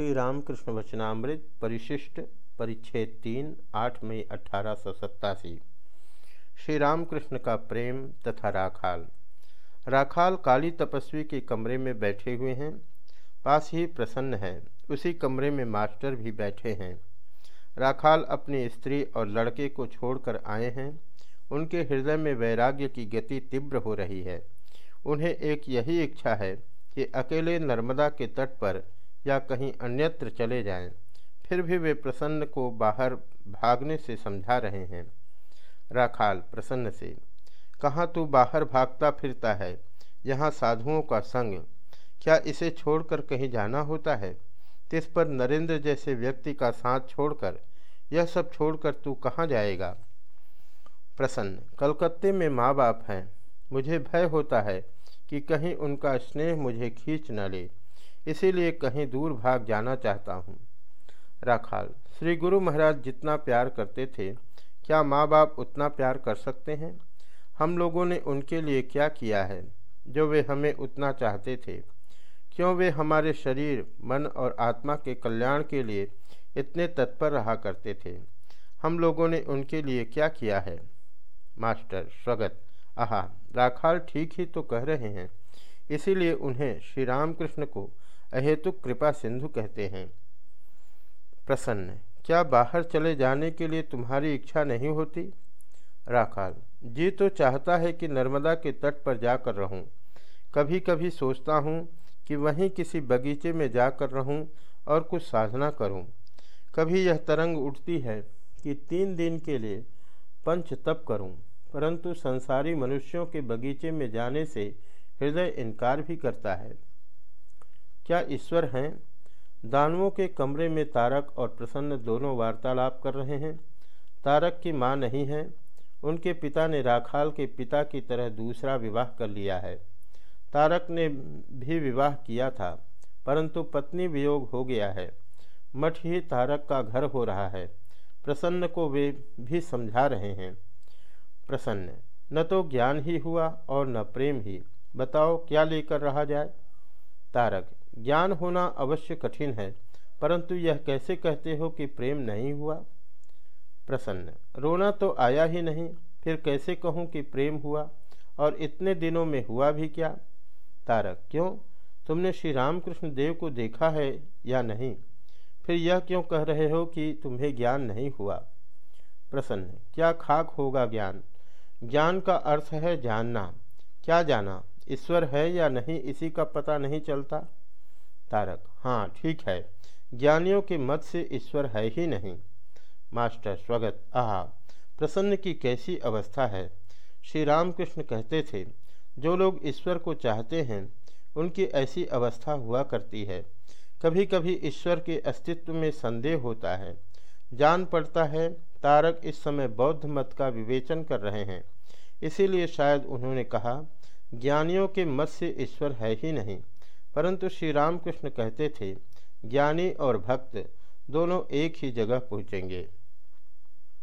श्री रामकृष्ण वचनामृत, परिशिष्ट, परिच्छेद तीन, आठ मई अठारह सौ सत्तासी। श्री रामकृष्ण का प्रेम तथा राखाल। राखाल काली तपस्वी के कमरे में बैठे हुए हैं। पास ही प्रसन्न है। उसी कमरे में मास्टर भी बैठे हैं। राखाल अपनी स्त्री और लड़के को छोड़कर आए हैं। उनके हृदय में वैराग्य की गति तीव्र हो रही है। उन्हें एक यही इच्छा है कि अकेले नर्मदा के तट पर या कहीं अन्यत्र चले जाएँ, फिर भी वे प्रसन्न को बाहर भागने से समझा रहे हैं। राखाल प्रसन्न से कहाँ तू बाहर भागता फिरता है? यहाँ साधुओं का संग। क्या इसे छोड़कर कहीं जाना होता है? तिस पर नरेंद्र जैसे व्यक्ति का साथ छोड़कर यह सब छोड़कर तू कहाँ जाएगा? प्रसन्न कलकत्ते में माँ बाप हैं। मुझे भय होता है कि कहीं उनका स्नेह मुझे खींच न ले। इसीलिए कहीं दूर भाग जाना चाहता हूँ। राखाल, श्री गुरु महाराज जितना प्यार करते थे, क्या माँ बाप उतना प्यार कर सकते हैं? हम लोगों ने उनके लिए क्या किया है, जो वे हमें उतना चाहते थे? क्यों वे हमारे शरीर, मन और आत्मा के कल्याण के लिए इतने तत्पर रहा करते थे? हम लोगों ने उनके लिए क्या किया है? मास्टर, स्वगत। आहा, राखाल ठीक ही तो कह रहे हैं। इसीलिए उन्हें श्री रामकृष्ण को अहेतुक कृपा सिंधु कहते हैं प्रसन्न क्या बाहर चले जाने के लिए तुम्हारी इच्छा नहीं होती राखाल जी तो चाहता है कि नर्मदा के तट पर जाकर रहूँ। कभी कभी सोचता हूँ कि वहीं किसी बगीचे में जाकर रहूँ और कुछ साधना करूँ। कभी यह तरंग उठती है कि तीन दिन के लिए पंच तप करूँ, परंतु संसारी मनुष्यों के बगीचे में जाने से हृदय इनकार भी करता है क्या ईश्वर हैं? दानवों के कमरे में तारक और प्रसन्न दोनों वार्तालाप कर रहे हैं। तारक की माँ नहीं है। उनके पिता ने राखाल के पिता की तरह दूसरा विवाह कर लिया है। तारक ने भी विवाह किया था, परंतु पत्नी वियोग हो गया है। मठ ही तारक का घर हो रहा है। प्रसन्न को वे भी समझा रहे हैं। प्रसन्न, न तो ज्ञान ही हुआ और न प्रेम ही। बताओ, क्या लेकर रहा जाए? तारक ज्ञान होना अवश्य कठिन है, परंतु यह कैसे कहते हो कि प्रेम नहीं हुआ? प्रसन्न। रोना तो आया ही नहीं, फिर कैसे कहूँ कि प्रेम हुआ? और इतने दिनों में हुआ भी क्या? तारक, क्यों? तुमने श्री रामकृष्ण देव को देखा है या नहीं? फिर यह क्यों कह रहे हो कि तुम्हें ज्ञान नहीं हुआ? प्रसन्न। क्या खाक होगा ज्ञान? ज्ञान का अर्थ है जानना। क्या जाना? ईश्वर है या नहीं, इसी का पता नहीं चलता। तारक। हाँ ठीक है। ज्ञानियों के मत से ईश्वर है ही नहीं। मास्टर स्वगत, आह, प्रसन्न की कैसी अवस्था है? श्री रामकृष्ण कहते थे, जो लोग ईश्वर को चाहते हैं, उनकी ऐसी अवस्था हुआ करती है। कभी कभी ईश्वर के अस्तित्व में संदेह होता है। जान पड़ता है, तारक इस समय बौद्ध मत का विवेचन कर रहे हैं। इसीलिए शायद उन्होंने कहा, ज्ञानियों के मत से ईश्वर है ही नहीं। परंतु श्री रामकृष्ण कहते थे ज्ञानी और भक्त दोनों एक ही जगह पहुँचेंगे।